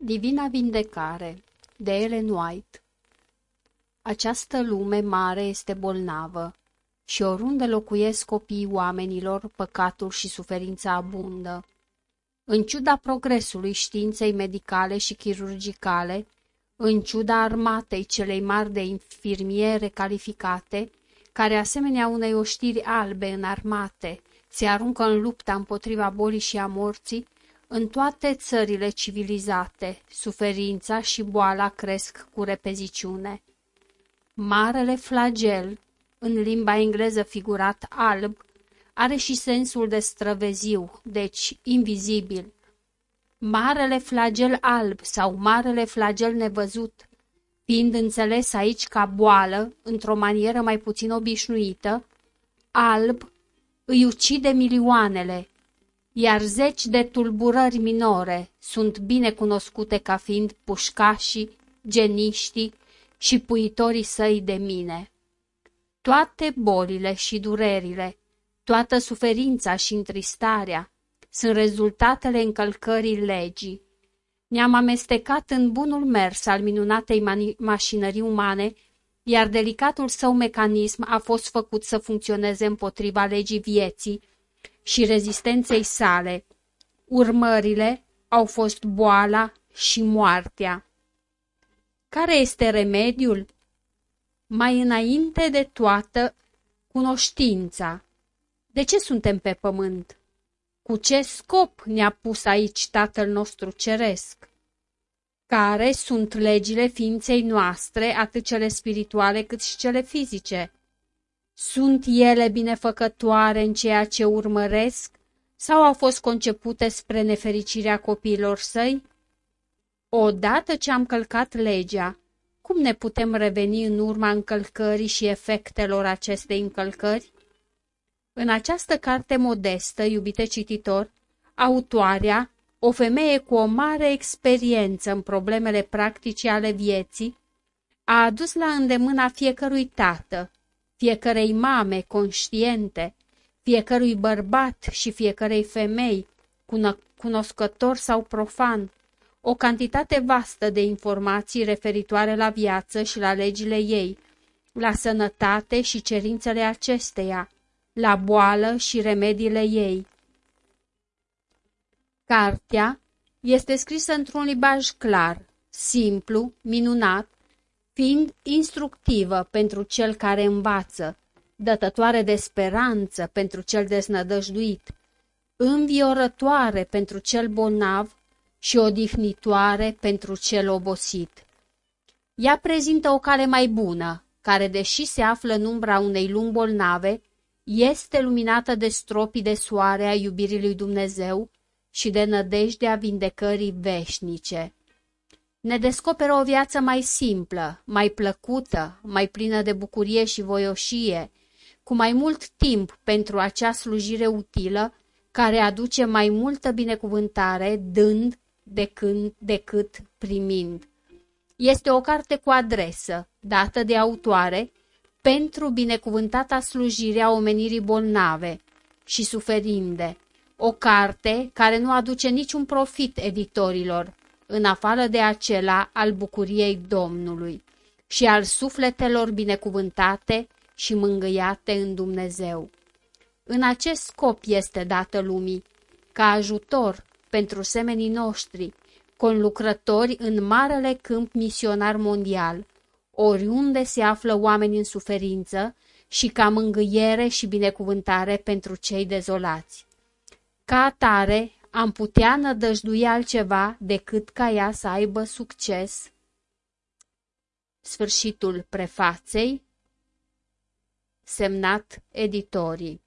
Divina Vindecare de Ellen White Această lume mare este bolnavă și oriunde locuiesc copiii oamenilor, păcatul și suferința abundă. În ciuda progresului științei medicale și chirurgicale, în ciuda armatei celei mari de infirmiere calificate, care asemenea unei oștiri albe în armate, se aruncă în lupta împotriva bolii și a morții, în toate țările civilizate, suferința și boala cresc cu repeziciune. Marele flagel, în limba engleză figurat alb, are și sensul de străveziu, deci invizibil. Marele flagel alb sau marele flagel nevăzut, fiind înțeles aici ca boală, într-o manieră mai puțin obișnuită, alb îi ucide milioanele, iar zeci de tulburări minore sunt bine cunoscute ca fiind pușcașii, geniștii și puitorii săi de mine. Toate bolile și durerile, toată suferința și întristarea sunt rezultatele încălcării legii. Ne-am amestecat în bunul mers al minunatei mașinării umane, iar delicatul său mecanism a fost făcut să funcționeze împotriva legii vieții, și rezistenței sale. Urmările au fost boala și moartea. Care este remediul? Mai înainte de toată, cunoștința. De ce suntem pe pământ? Cu ce scop ne-a pus aici Tatăl nostru Ceresc? Care sunt legile ființei noastre, atât cele spirituale cât și cele fizice? Sunt ele binefăcătoare în ceea ce urmăresc sau au fost concepute spre nefericirea copiilor săi? Odată ce am călcat legea, cum ne putem reveni în urma încălcării și efectelor acestei încălcări? În această carte modestă, iubite cititor, autoarea, o femeie cu o mare experiență în problemele practice ale vieții, a adus la îndemâna fiecărui tată, fiecarei mame conștiente, fiecărui bărbat și fiecarei femei, cunoscător sau profan, o cantitate vastă de informații referitoare la viață și la legile ei, la sănătate și cerințele acesteia, la boală și remediile ei. Cartea este scrisă într-un limbaj clar, simplu, minunat, fiind instructivă pentru cel care învață, dătătoare de speranță pentru cel deznădăjduit, înviorătoare pentru cel bolnav și odihnitoare pentru cel obosit. Ea prezintă o cale mai bună, care, deși se află în umbra unei lumi bolnave, este luminată de stropii de soare a iubirii lui Dumnezeu și de nădejdea vindecării veșnice ne descoperă o viață mai simplă, mai plăcută, mai plină de bucurie și voioșie, cu mai mult timp pentru acea slujire utilă care aduce mai multă binecuvântare dând decât, decât primind. Este o carte cu adresă, dată de autoare, pentru binecuvântata slujire a omenirii bolnave și suferinde, o carte care nu aduce niciun profit editorilor, în afară de acela al bucuriei Domnului și al sufletelor binecuvântate și mângâiate în Dumnezeu. În acest scop este dată lumii, ca ajutor pentru semenii noștri, conlucrători în marele câmp misionar mondial, oriunde se află oameni în suferință și ca mângâiere și binecuvântare pentru cei dezolați. Ca atare, am putea nădăjdui altceva decât ca ea să aibă succes. Sfârșitul prefaței Semnat editorii